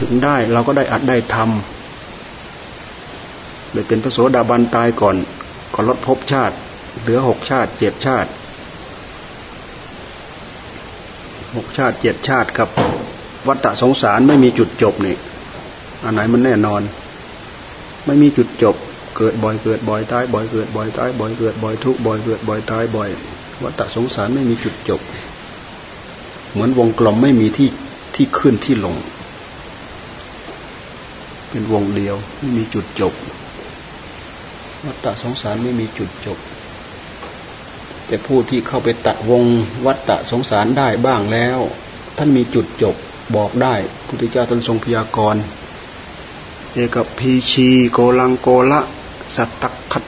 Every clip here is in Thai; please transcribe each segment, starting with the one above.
ถึงได้เราก็ได้อัดได้ทำเลยเป็นพระโสดาบันตายก่อนก่อนลดภพชาติ เหลือหกชาติเจ็ดชาติหกชาติเจ็ดชาติกับวัฏสงสารไม่มีจุดจบนี่อันไหนมันแน่นอน ไม่มีจุดจบ เกิดบ่อยเกิดบ่อยตายบ่อยเกิดบ่อยตายบ่อยเกิดบ่อยทุกบ่อยเกิดบ่อยตายบ่อยวัฏสงสารไม่มีจุดจบ เหมือนวงกลมไม่มีที่ที่ขึ้นที่ลง เป็นวงเดียว ไม่มีจุดจบวัฏสงสารไม่มีจุดจบ แต่ผู้ที่เข้าไปตัดวงวัฏสงสารได้บ้างแล้ว ท่านมีจุดจบบอกได้พุทธเจ้าท่านทรงพยากรณ์เอกพีชีโกลังโกละสัตตขัด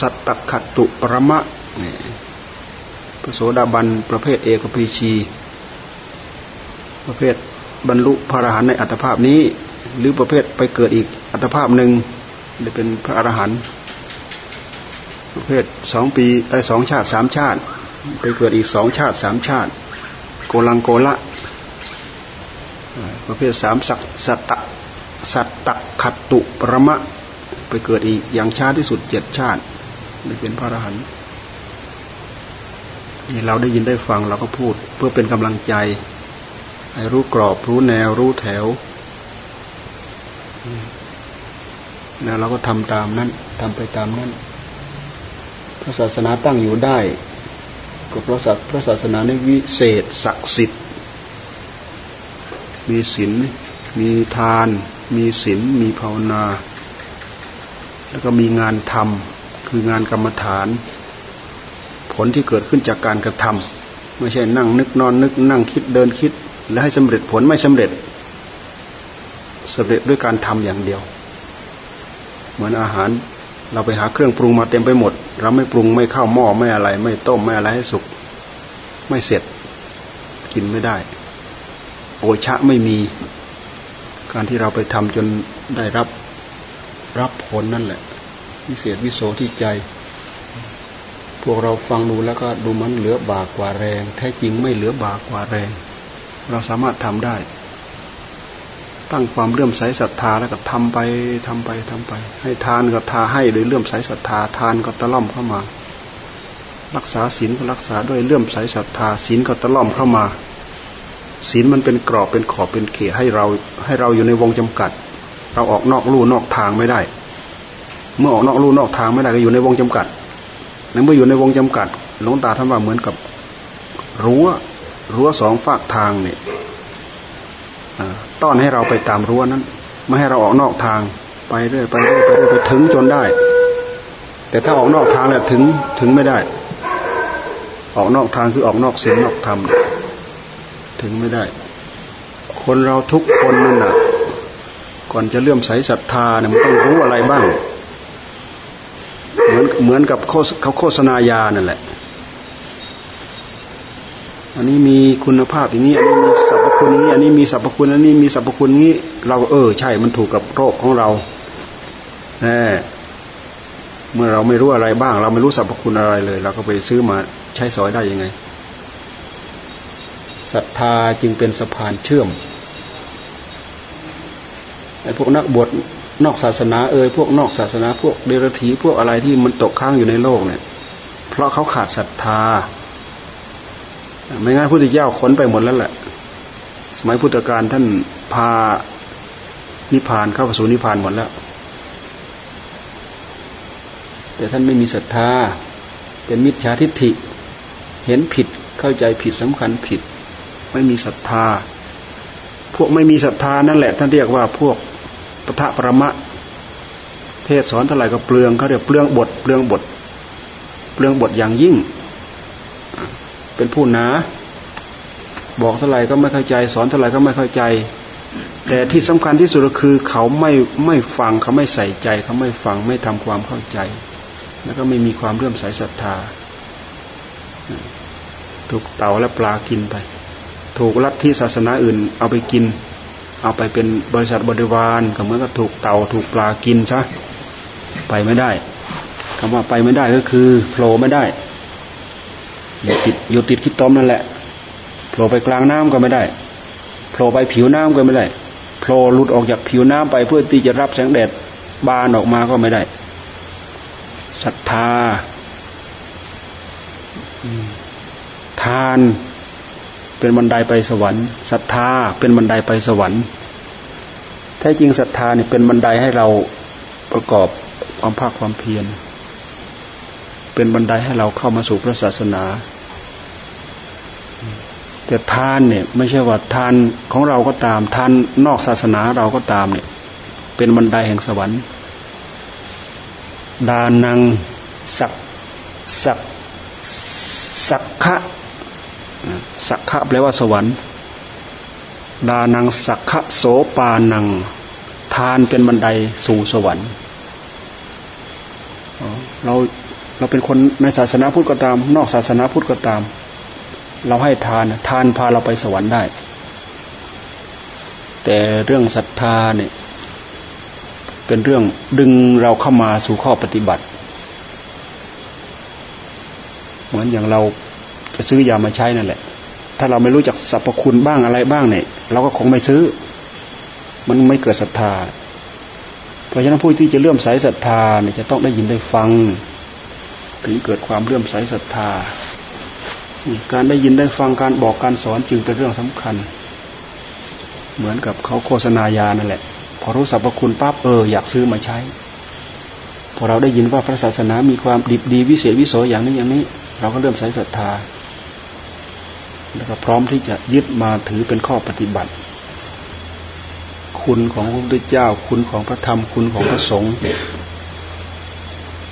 สัตตขัดตุปรมะนี่พระโสดาบันประเภทเอกพีชี ประเภทบรรลุพระอรหันต์ในอัตภาพนี้ หรือประเภทไปเกิดอีกอัตภาพหนึ่งจะเป็นพระอรหันต์ประเภทสองปีไอ้สองชาติสามชาติ ไปเกิดอีกสองชาติสามชาติ โกลังโกละ ประเภทสามสักสัตตสัตตขัตตุปรมะ ไปเกิดอีกอย่างช้าที่สุดเจ็ดชาติได้เป็นพระอรหันต์นี่เราได้ยินได้ฟังเราก็พูดเพื่อเป็นกำลังใจให้รู้กรอบรู้แนวรู้แถว นะเราก็ทำตามนั้นทำไปตามนั้น พระศาสนาตั้งอยู่ได้ก็เพราะพระศาสนาในวิเศษศักดิ์สิทธิ์ มีศีลมีทาน มีศีลมีภาวนา แล้วก็มีงานทำคืองานกรรมฐาน ผลที่เกิดขึ้นจากการกระทำไม่ใช่นั่งนึกนอนนึกนั่งคิดเดินคิด และให้สำเร็จผลไม่สำเร็จ สำเร็จด้วยการทำอย่างเดียว เหมือนอาหารเราไปหาเครื่องปรุงมาเต็มไปหมด เราไม่ปรุงไม่เข้าหม้อไม่อะไร ไม่ต้มไม่อะไรให้สุก ไม่เสร็จกินไม่ได้ โอชะไม่มี การที่เราไปทำจนได้รับรับผลนั่นแหละวิเศษวิโสที่ใจ พวกเราฟังดูแล้วก็ดูมันเหลือบากกว่าแรง แท้จริงไม่เหลือบากกว่าแรง เราสามารถทำได้ ตั้งความเลื่อมใสศรัทธาแล้วก็ทำไปทำไปทำไป ให้ทานก็ทาให้โดยเลื่อมใสศรัทธาทานก็ตะล่อมเข้ามา รักษาศีลก็รักษาด้วยเลื่อมใสศรัทธาศีลก็ตะล่อมเข้ามาศีลมันเป็นกรอบเป็นขอบเป็นเขตให้เราให้เราอยู่ในวงจำกัด เราออกนอกลู่นอกทางไม่ได้ เมื่อออกนอกลู่นอกทางไม่ได้ก็อยู่ในวงจำกัดในเมื่ออยู่ในวงจำกัดหลวงตาท่านว่าเหมือนกับรั้วรั้วสองฝากทางเนี่ย ต้อนให้เราไปตามรั้วนั้น ไม่ให้เราออกนอกทางไปเรื่อยไปเรื่อยไปเรื่อยไปถึงจนได้ แต่ถ้าออกนอกทางแล้วถึงถึงไม่ได้ ออกนอกทางคือออกนอกเสียงนอกธรรมถึงไม่ได้ คนเราทุกคนนั่นน่ะ ก่อนจะเลื่อมใสศรัทธาเนี่ยมันต้องรู้อะไรบ้าง เหมือนเหมือนกับเขาโฆษณายานั่นแหละอันนี้มีคุณภาพอย่างนี้ อันนี้มี คุณนี้ อันนี้มีสรรพคุณอันนี้มีสรรพคุณนี้ เราเออ ใช่มันถูกกับโรคของเราแน่เมื่อเราไม่รู้อะไรบ้าง เราไม่รู้สรรพคุณอะไรเลย เราก็ไปซื้อมาใช้สอยได้ยังไงศรัทธาจึงเป็นสะพานเชื่อมไอ้พวกนักบวชนอกศาสนาเอ่ยพวกนอกศาสนา พวกเดรัจฉีพวกอะไรที่มันตกค้างอยู่ในโลกเนี่ย เพราะเขาขาดศรัทธา ไม่งั้นพุทธเจ้าขนไปหมดแล้วแหละ สมัยพุทธกาลท่านพานิพพานเข้าสู่นิพพานหมดแล้ว แต่ท่านไม่มีศรัทธา เป็นมิจฉาทิฏฐิ เห็นผิดเข้าใจผิดสำคัญผิด ไม่มีศรัทธา พวกไม่มีศรัทธานั่นแหละ ท่านเรียกว่าพวกปะทะประมะ เทศสอนเท่าไหร่ก็เปลืองเขาเรียกเปลืองบท เปลืองบท เปลืองบทอย่างยิ่ง เป็นผู้หนา บอกเท่าไหร่ก็ไม่เข้าใจ สอนเท่าไหร่ก็ไม่เข้าใจ แต่ที่สำคัญที่สุดก็คือ เขาไม่ไม่ฟังเขาไม่ใส่ใจ เขาไม่ฟังไม่ทำความเข้าใจ แล้วก็ไม่มีความเรื่อมใสศรัทธา ถูกเต่าและปลากินไป ถูกลัทธิศาสนาอื่น เอาไปกิน เอาไปเป็นบริษัทบริวารก็เหมือนกับถูกเต่าถูกปลากินซะไปไม่ได้คำว่าไปไม่ได้ก็คือโผล่ไม่ได้อยู่ติดอยู่ติดขี้ต้มนั่นแหละ โผล่ไปกลางน้ำก็ไม่ได้โผล่ไปผิวน้ำก็ไม่ได้โผล่หลุดออกจากผิวน้ำไปเพื่อที่จะรับแสงแดดบานออกมาก็ไม่ได้ศรัทธาทานเป็นบันไดไปสวรรค์ศรัทธาเป็นบันไดไปสวรรค์แท้จริงศรัทธาเนี่ยเป็นบันไดให้เราประกอบความภาคความเพียรเป็นบันไดให้เราเข้ามาสู่พระศาสนา แต่ทานเนี่ยไม่ใช่ว่าทานของเราก็ตามทานนอกศาสนาเราก็ตามเนี่ย เป็นบันไดแห่งสวรรค์ ดานังสักสักสักขะสักขะแปลว่าสวรรค์ ดานังสักขะโสปานัง ทานเป็นบันไดสู่สวรรค์เราเราเป็นคนในศาสนาพุทธก็ตาม นอกศาสนาพุทธก็ตาม เราให้ทานทานพาเราไปสวรรค์ได้ แต่เรื่องศรัทธาเนี่ยเป็นเรื่องดึงเราเข้ามาสู่ข้อปฏิบัติ เหมือนอย่างเราจะซื้อยามาใช้นั่นแหละ ถ้าเราไม่รู้จักสรรพคุณบ้างอะไรบ้างเนี่ย เราก็คงไม่ซื้อ มันไม่เกิดศรัทธา เพราะฉะนั้นผู้ที่จะเลื่อมใสศรัทธาเนี่ยจะต้องได้ยินได้ฟัง ถึงเกิดความเลื่อมใสศรัทธา การได้ยินได้ฟังการบอกการสอนจึงเป็นเรื่องสำคัญ เหมือนกับเขาโฆษณายานั่นแหละ พอรู้สรรพคุณปั๊บเอออยากซื้อมาใช้ พอเราได้ยินว่าพระศาสนามีความดีดีวิเศษวิโสอย่างนี้อย่างนี้ เราก็เริ่มใส่ศรัทธา แล้วก็พร้อมที่จะยึดมาถือเป็นข้อปฏิบัติ คุณของพระพุทธเจ้า คุณของพระธรรมคุณของพระสงฆ์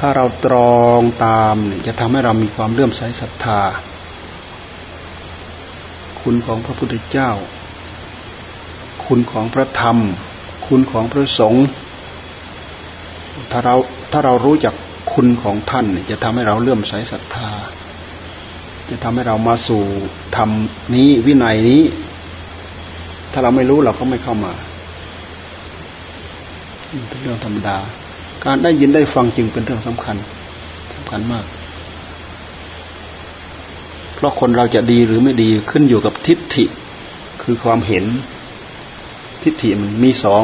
ถ้าเราตรองตามเนี่ยจะทำให้เรามีความเลื่อมใสศรัทธา คุณของพระพุทธเจ้า คุณของพระธรรม คุณของพระสงฆ์ถ้าเราถ้าเรารู้จักคุณของท่านจะทำให้เราเลื่อมใสศรัทธา จะทำให้เรามาสู่ธรรมนี้วินัยนี้ ถ้าเราไม่รู้เราก็ไม่เข้ามาเป็นเรื่องธรรมดา การได้ยินได้ฟังจึงเป็นเรื่องสำคัญสำคัญมาก เพราะคนเราจะดีหรือไม่ดีขึ้นอยู่กับทิฏฐิ คือความเห็น ทิฏฐิมันมีสอง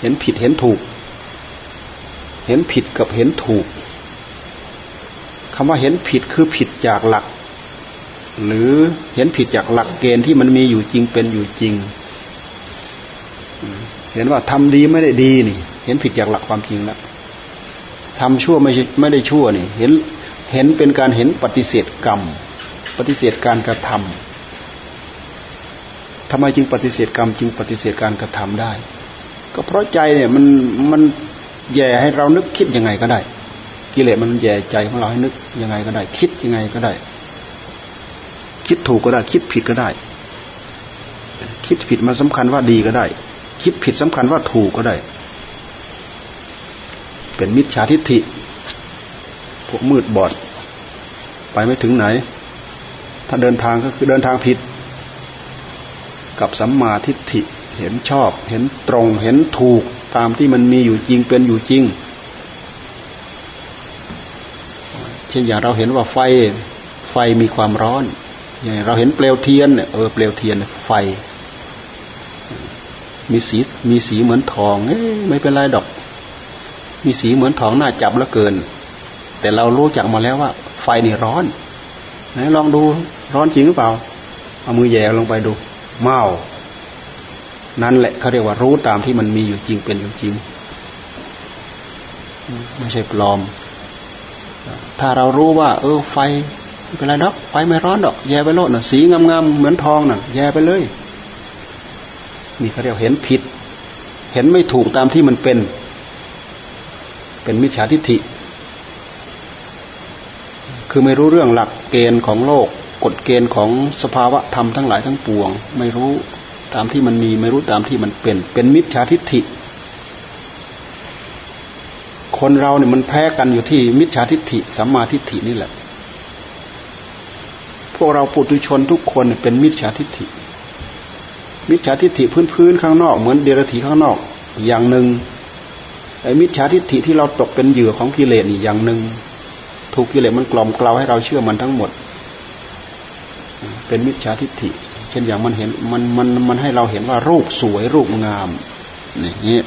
เห็นผิดเห็นถูก เห็นผิดกับเห็นถูกคำว่าเห็นผิดคือผิดจากหลัก หรือเห็นผิดจากหลักเกณฑ์ที่มันมีอยู่จริงเป็นอยู่จริง เห็นว่าทำดีไม่ได้ดีนี่ เห็นผิดจากหลักความจริงแล้วทำชั่วไม่ไม่ได้ชั่วนี่ เห็นเห็นเป็นการเห็นปฏิเสธกรรม ปฏิเสธการกระทำทำไมจึงปฏิเสธกรรมจึงปฏิเสธการกระทำได้ ก็เพราะใจเนี่ยมันมันแย่ให้เรานึกคิดยังไงก็ได้ กิเลสมันแย่ใจของเราให้นึกยังไงก็ได้ คิดยังไงก็ได้ คิดถูกก็ได้ คิดผิดก็ได้ คิดผิดมันสำคัญว่าดีก็ได้ คิดผิดสำคัญว่าถูกก็ได้ เป็นมิจฉาทิฏฐิพวกมืดบอด ไปไม่ถึงไหน ถ้าเดินทางก็คือเดินทางผิด กับสัมมาทิฏฐิเห็นชอบ เห็นตรง เห็นถูกตามที่มันมีอยู่จริงเป็นอยู่จริง เช่นอย่างเราเห็นว่าไฟไฟมีความร้อน อย่างเราเห็นเปลวเทียนเออเปลวเทียนไฟ มีสีมีสีเหมือนทองเอ้ไม่เป็นไรดอก มีสีเหมือนทองน้าจับแล้วเกิน แต่เรารู้จักมาแล้วว่า ไฟนี่ร้อน ลองดูร้อนจริงหรือเปล่า เอามือแย่ลงไปดู เมา นั่นแหละเขาเรียกว่ารู้ตามที่มันมีอยู่จริงเป็นอยู่จริง ไม่ใช่ปลอม ถ้าเรารู้ว่า เออ ไฟเป็นไรดอก ไฟไม่ร้อนดอก แย่ไปโลดน่ะ สีงามๆเหมือนทองน่ะ แย่ไปเลย นี่เขาเรียกเห็นผิด เห็นไม่ถูกตามที่มันเป็น เป็นมิจฉาทิฏฐิ คือไม่รู้เรื่องหลัก เกณฑ์ของโลก กฎเกณฑ์ของสภาวะธรรมทั้งหลายทั้งปวง ไม่รู้ตามที่มันมีไม่รู้ตามที่มันเป็น เป็นมิจฉาทิฏฐิ คนเราเนี่ยมันแพ้กันอยู่ที่มิจฉาทิฏฐิสัมมาทิฏฐินี่แหละ พวกเราปุถุชนทุกคนเป็นมิจฉาทิฏฐิ มิจฉาทิฏฐิพื้นๆข้างนอกเหมือนเดรัจฉีข้างนอกอย่างหนึ่งไอ้มิจฉาทิฏฐิที่เราตกเป็นเหยื่อของกิเลสนี่อย่างหนึ่ง ถูกกิเลสมันกล่อมกล่าวให้เราเชื่อมันทั้งหมด เป็นมิจฉาทิฏฐิ เช่นอย่างมันเห็นมันมันมันให้เราเห็นว่ารูปสวยรูปงามนี่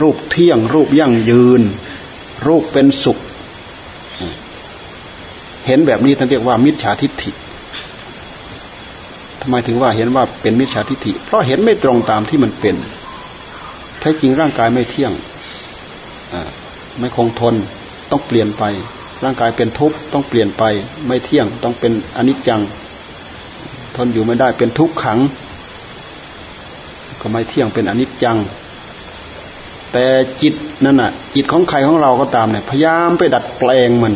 รูปเที่ยงรูปยั่งยืน รูปเป็นสุข เห็นแบบนี้ท่านเรียกว่า มิจฉาทิฏฐิทำไมถึงว่าเห็นว่าเป็นมิจฉาทิฏฐิ เพราะเห็นไม่ตรงตามที่มันเป็นแท้จริงร่างกายไม่เที่ยงไม่คงทน ต้องเปลี่ยนไป ร่างกายเป็นทุกข์ต้องเปลี่ยนไป ไม่เที่ยงต้องเป็นอนิจจัง ทนอยู่ไม่ได้เป็นทุกขัง ก็ไม่เที่ยงเป็นอนิจจัง แต่จิตนั่นน่ะ จิตของใครของเราก็ตามเนี่ยพยายามไปดัดแปลงมัน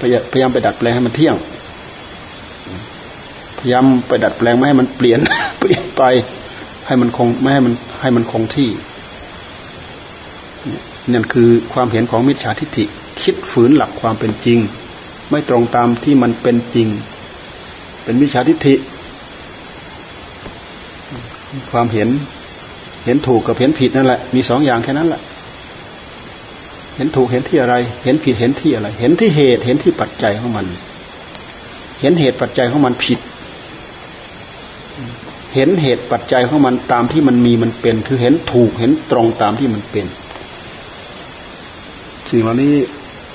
พยายามไปดัดแปลงให้มันเที่ยง พยายามไปดัดแปลงไม่ให้มันเปลี่ยนเปลี่ยนไปให้มันคงไม่ให้มันให้มันคงที่ นั่นคือความเห็นของมิจฉาทิฏฐิคิดฝืนหลักความเป็นจริง ไม่ตรงตามที่มันเป็นจริง เป็นมิจฉาทิฏฐิความเห็นเห็นถูกกับเห็นผิดนั่นแหละมีสองอย่างแค่นั้นแหละเห็นถูกเห็นที่อะไร เห็นผิดเห็นที่อะไร เห็นที่เหตุเห็นที่ปัจจัยของมัน เห็นเหตุปัจจัยของมันผิด เห็นเหตุปัจจัยของมันตามที่มันมีมันเป็น คือเห็นถูกเห็นตรงตามที่มันเป็น สิ่งเหล่านี้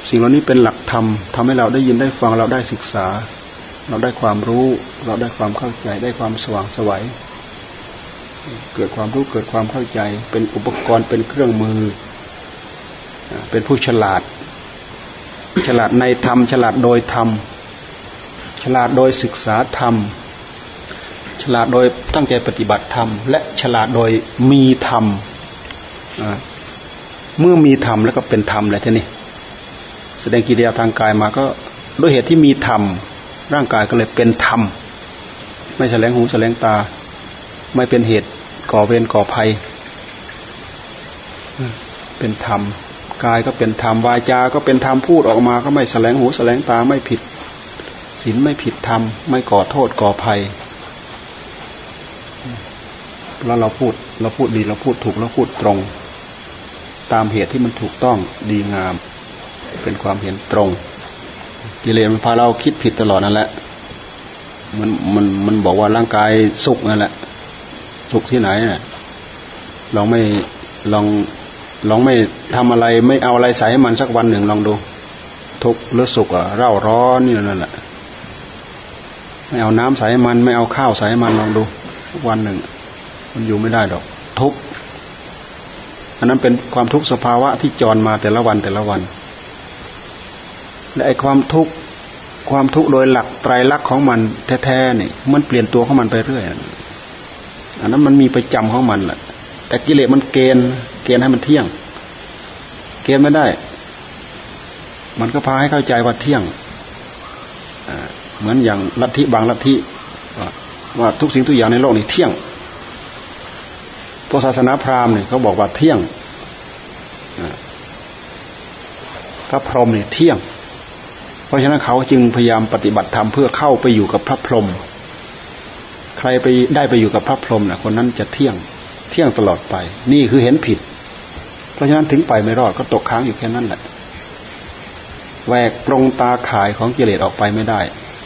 สิ่งเหล่านี้เป็นหลักธรรมทำให้เราได้ยินได้ฟังเราได้ศึกษา เราได้ความรู้ เราได้ความเข้าใจได้ความสว่างสวัยเกิดความรู้เกิดความเข้าใจ เป็นอุปกรณ์เป็นเครื่องมือ เป็นผู้ฉลาด ฉลาดในธรรม ฉลาดโดยธรรม ฉลาดโดยศึกษาธรรม ฉลาดโดยตั้งใจปฏิบัติธรรม และฉลาดโดยมีธรรม เมื่อมีธรรมแล้วก็เป็นธรรมเลยทีนี้แสดงกิริยาทางกายมาก็ด้วยเหตุที่มีธรรมร่างกายก็เลยเป็นธรรมไม่แสลงหูแสลงตา ไม่เป็นเหตุก่อเวรก่อภัย เป็นธรรมกายก็เป็นธรรมวาจา ก็เป็นธรรมพูดออกมา ก็ไม่แสลงหูแสลงตาไม่ผิดศีลไม่ผิดธรรมไม่ก่อโทษก่อภัยแล้วเราพูดเราพูดดีเราพูดถูกเราพูดตรง ตามเหตุที่มันถูกต้องดีงาม เป็นความเห็นตรง กิเลสมันพาเราคิดผิดตลอดนั่นแหละมันมันมันบอกว่าร่างกายสุขนั่นแหละ สุขที่ไหนน่ะลองไม่ลองลองไม่ทำอะไรไม่เอาอะไรใส่ให้มันสักวันหนึ่งลองดู ทุกข์หรือสุขอะเร่าร้อนนี่นั่นแหละไม่เอาน้ำใส่ให้มัน ไม่เอาข้าวใส่ให้มันลองดู วันหนึ่ง มันอยู่ไม่ได้ดอก ทุกข์ อันนั้นเป็นความทุกข์สภาวะที่จรมาแต่ละวันแต่ละวัน และไอ้ความทุกข์ความทุกข์โดยหลักไตรลักษณ์ของมันแท้ๆเนี่ยมันเปลี่ยนตัวของมันไปเรื่อย อันนั้นมันมีประจำของมันแหละแต่กิเลสมันเกณฑ์เกณฑ์ให้มันเที่ยง เกณฑ์ไม่ได้ มันก็พาให้เข้าใจว่าเที่ยงเหมือนอย่างลัทธิบางลัทธิว่าทุกสิ่งทุกอย่างในโลกนี้เที่ยง พวกศาสนาพราหมณ์เนี่ยเขาบอกว่าเที่ยงพระพรหมเนี่ยเที่ยง เพราะฉะนั้นเขาจึงพยายามปฏิบัติธรรมเพื่อเข้าไปอยู่กับพระพรหมใครไปได้ไปอยู่กับพระพรหมนะคนนั้นจะเที่ยงเที่ยงตลอดไป นี่คือเห็นผิด เพราะฉะนั้นถึงไปไม่รอดก็ตกค้างอยู่แค่นั้นแหละแหวกปรงตาขายของกิเลสออกไปไม่ได้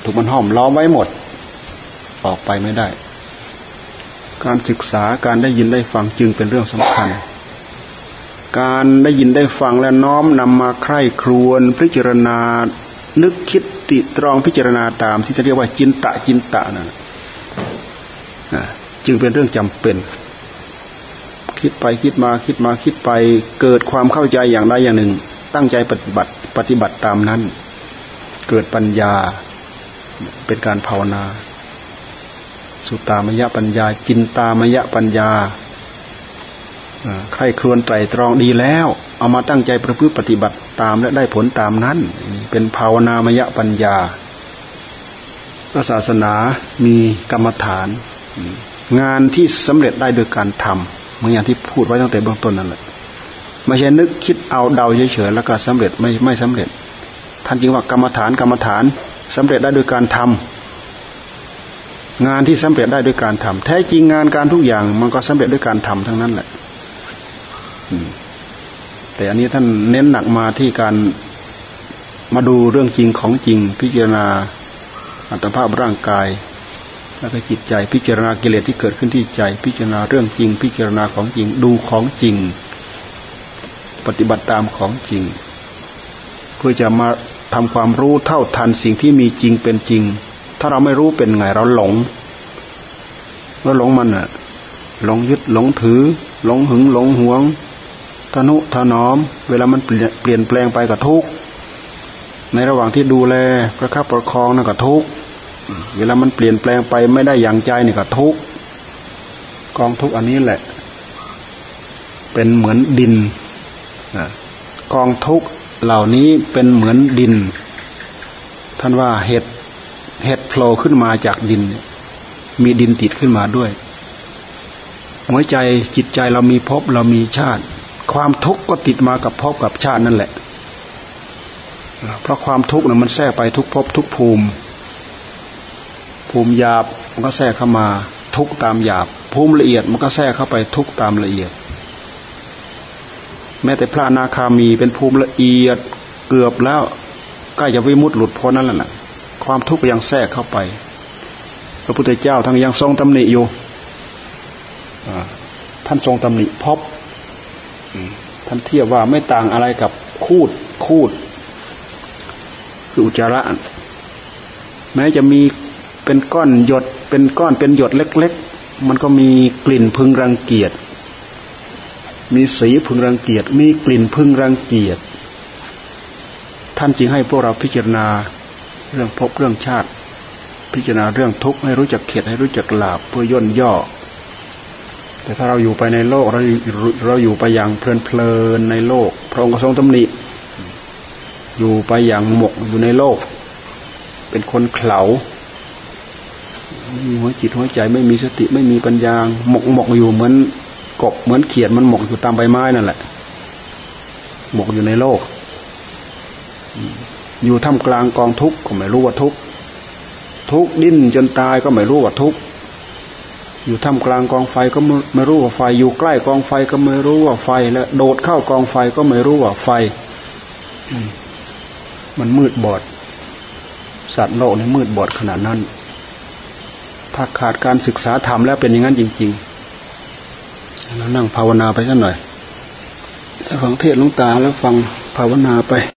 ถูกมันห้อมล้อมไว้หมด ออกไปไม่ได้ การศึกษาการได้ยินได้ฟังจึงเป็นเรื่องสำคัญ การได้ยินได้ฟังและน้อมนำมาใคร่ครวญพิจารณา นึกคิดติตรองพิจารณาตาม ที่จะเรียกว่าจินตะจินตะนะจึงเป็นเรื่องจำเป็น คิดไปคิดมาคิดมาคิดไปเกิดความเข้าใจอย่างใดอย่างหนึ่ง ตั้งใจปฏิบัติปฏิบัติตามนั้น เกิดปัญญาเป็นการภาวนา สุตามยปัญญา จินตามยปัญญาใครครวนไตรตรองดีแล้ว เอามาตั้งใจประพฤติปฏิบัติตามและได้ผลตามนั้น เป็นภาวนามยปัญญาพระศาสนามีกรรมฐาน งานที่สำเร็จได้โดยการทำเหมือนอย่างที่พูดไว้ตั้งแต่เบื้องต้นนั่นแหละไม่ใช่นึกคิดเอาเดาเฉยๆแล้วก็สำเร็จไม่ไม่สำเร็จ ท่านจึงว่ากรรมฐานกรรมฐานสำเร็จได้โดยการทำ งานที่สำเร็จได้ด้วยการทำแท้จริงงานการทุกอย่างมันก็สำเร็จด้วยการทำทั้งนั้นแหละแต่อันนี้ท่านเน้นหนักมาที่การมาดูเรื่องจริงของจริง พิจารณาอัตภาพร่างกาย แล้วก็จิตใจ พิจารณากิเลสที่เกิดขึ้นที่ใจ พิจารณาเรื่องจริง พิจารณาของจริง ดูของจริง ปฏิบัติตามของจริง เพื่อจะมาทำความรู้เท่าทันสิ่งที่มีจริงเป็นจริง ถ้าเราไม่รู้เป็นไง เราหลงเราหลงมันอะหลงยึดหลงถือ หลงหึงหลงหวงทนุถนอม เวลามันเปลี่ยนแปลงไปกับทุกในระหว่างที่ดูแลประคับประคองนั่นก็ทุกเวลามันเปลี่ยนแปลงไปไม่ได้อย่างใจนี่ก็ทุกกองทุกอันนี้แหละ เป็นเหมือนดินกองทุกเหล่านี้เป็นเหมือนดิน ท่านว่าเห็ด เห็ดโผล่ขึ้นมาจากดิน มีดินติดขึ้นมาด้วย หัวใจจิตใจเรามีภพเรามีชาติ ความทุกข์ก็ติดมากับภพกับชาตินั่นแหละ เพราะความทุกข์เนี่ยมันแทรกไปทุกภพทุกภูมิ ภูมิหยาบมันก็แทรกเข้ามาทุกตามหยาบ ภูมิละเอียดมันก็แทรกเข้าไปทุกตามละเอียด แม้แต่พระนาคามีเป็นภูมิละเอียดเกือบแล้วใกล้จะวิมุตต์หลุดพ้นนั่นแหละ ความทุกข์ยังแทรกเข้าไป พระพุทธเจ้าทั้งยังทรงตำหนิอยู่ท่านทรงตำหนิพบท่านเทียบว่าไม่ต่างอะไรกับคูดคูด คืออุจจาระ แม้จะมีเป็นก้อนหยด เป็นก้อนเป็นหยดเล็ก ๆ มันก็มีกลิ่นพึงรังเกียจมีสีพึงรังเกียจมีกลิ่นพึงรังเกียจท่านจึงให้พวกเราพิจารณา เรื่องพบเรื่องชาติ พิจารณาเรื่องทุกข์ให้รู้จักเข็ดให้รู้จักหลาบเพื่อย่นย่อ แต่ถ้าเราอยู่ไปในโลกเราเราอยู่ไปอย่างเพลินเพลินในโลก พระองค์ทรงตำหนิอยู่ไปอย่างหมกอยู่ในโลก เป็นคนเข่ามีหัวจิตหัวใจไม่มีสติไม่มีปัญญาหมกหมกอยู่เหมือนกบเหมือนเขียดมันหมกอยู่ตามใบไม้นั่นแหละ หมกอยู่ในโลก อยู่ท่ามกลางกองทุกข์ก็ไม่รู้ว่าทุกข์ทุกดิ้นจนตายก็ไม่รู้ว่าทุกข์อยู่ท่ามกลางกองไฟก็ไม่รู้ว่าไฟ อยู่ใกล้กองไฟก็ไม่รู้ว่าไฟ และโดดเข้ากองไฟก็ไม่รู้ว่าไฟ มันมืดบอด สัตว์โลกนี่มืดบอดขนาดนั้น ถ้าขาดการศึกษาธรรมแล้วเป็นอย่างนั้นจริงๆเรานั่งภาวนาไปสักหน่อยฟังเทศลุงตาแล้วฟังภาวนาไป